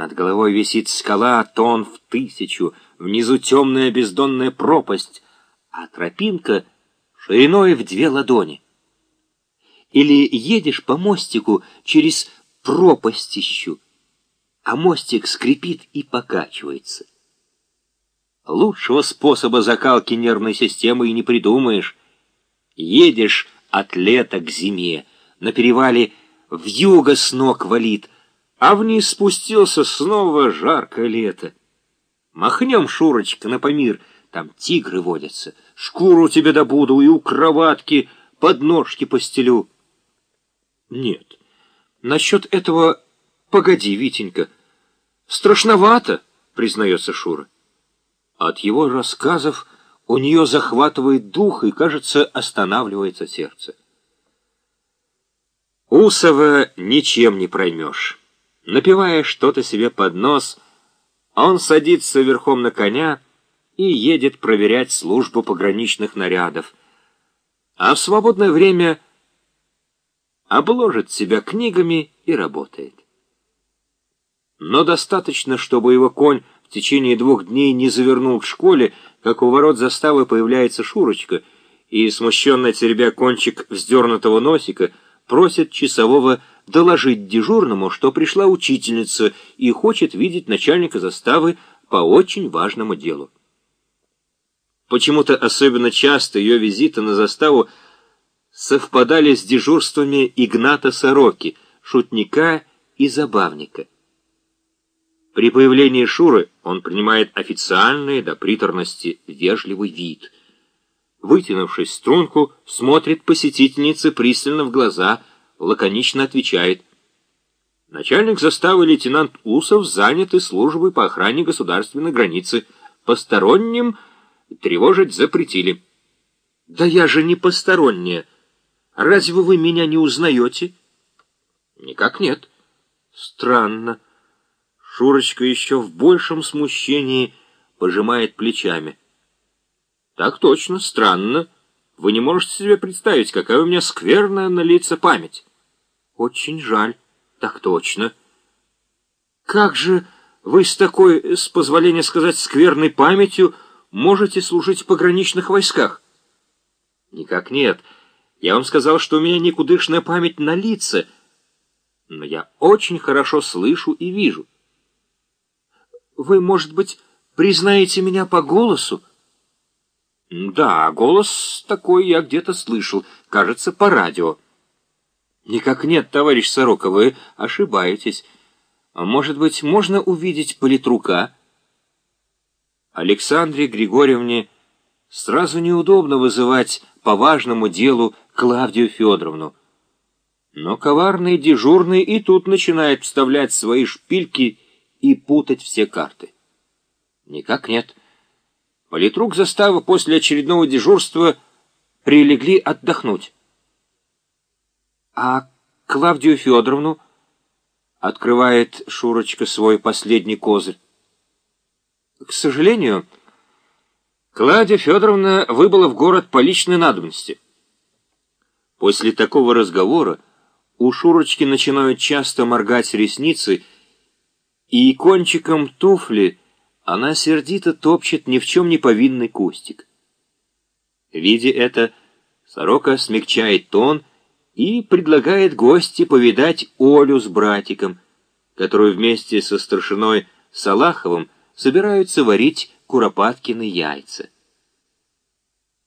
Над головой висит скала тон в тысячу, внизу темная бездонная пропасть, а тропинка шириной в две ладони. Или едешь по мостику через пропастищу, а мостик скрипит и покачивается. Лучшего способа закалки нервной системы и не придумаешь. Едешь от лета к зиме, на перевале в юго с ног валит, а вниз спустился снова жаркое лето. Махнем, Шурочка, на Памир, там тигры водятся, шкуру тебе добуду и у кроватки подножки постелю. Нет, насчет этого погоди, Витенька, страшновато, признается Шура. От его рассказов у нее захватывает дух и, кажется, останавливается сердце. Усова ничем не проймешь. Напивая что-то себе под нос, он садится верхом на коня и едет проверять службу пограничных нарядов, а в свободное время обложит себя книгами и работает. Но достаточно, чтобы его конь в течение двух дней не завернул к школе, как у ворот заставы появляется Шурочка, и, смущенно теребя кончик вздернутого носика, просит часового доложить дежурному, что пришла учительница и хочет видеть начальника заставы по очень важному делу. Почему-то особенно часто ее визиты на заставу совпадали с дежурствами Игната Сороки, шутника и забавника. При появлении Шуры он принимает официальный до приторности вежливый вид — вытянувшись струнку, смотрит посетительнице пристально в глаза, лаконично отвечает. Начальник заставы лейтенант Усов заняты службой по охране государственной границы. Посторонним тревожить запретили. Да я же не посторонняя. Разве вы меня не узнаете? Никак нет. Странно. Шурочка еще в большем смущении пожимает плечами. Так точно, странно. Вы не можете себе представить, какая у меня скверная на лица память. Очень жаль. Так точно. Как же вы с такой, с позволения сказать, скверной памятью можете служить в пограничных войсках? Никак нет. Я вам сказал, что у меня никудышная память на лица, но я очень хорошо слышу и вижу. Вы, может быть, признаете меня по голосу? Да, голос такой я где-то слышал, кажется, по радио. Никак нет, товарищ Сорока, вы ошибаетесь. А может быть, можно увидеть политрука? Александре Григорьевне сразу неудобно вызывать по важному делу Клавдию Федоровну. Но коварный дежурный и тут начинает вставлять свои шпильки и путать все карты. Никак нет. Политрук заставы после очередного дежурства прилегли отдохнуть. А Клавдию Федоровну открывает Шурочка свой последний козырь. К сожалению, Клавдия Федоровна выбыла в город по личной надобности. После такого разговора у Шурочки начинают часто моргать ресницы, и кончиком туфли она сердито топчет ни в чем не повинный кустик. Видя это, сорока смягчает тон и предлагает гости повидать Олю с братиком, которую вместе со старшиной Салаховым собираются варить Куропаткины яйца.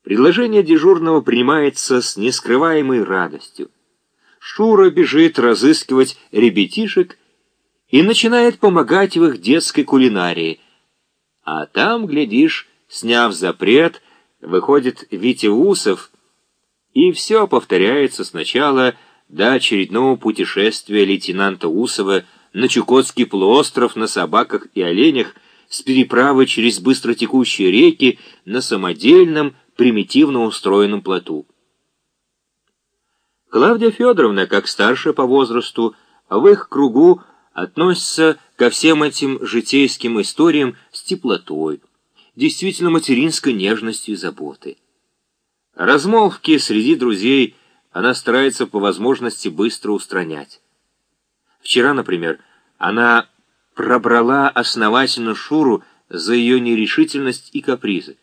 Предложение дежурного принимается с нескрываемой радостью. Шура бежит разыскивать ребятишек и начинает помогать в их детской кулинарии, а там, глядишь, сняв запрет, выходит Витя Усов, и все повторяется сначала до очередного путешествия лейтенанта Усова на Чукотский полуостров на собаках и оленях с переправы через быстротекущие реки на самодельном, примитивно устроенном плоту. Клавдия Федоровна, как старшая по возрасту, в их кругу относится ко всем этим житейским историям с теплотой, действительно материнской нежностью и заботой. Размолвки среди друзей она старается по возможности быстро устранять. Вчера, например, она пробрала основательно Шуру за ее нерешительность и капризы.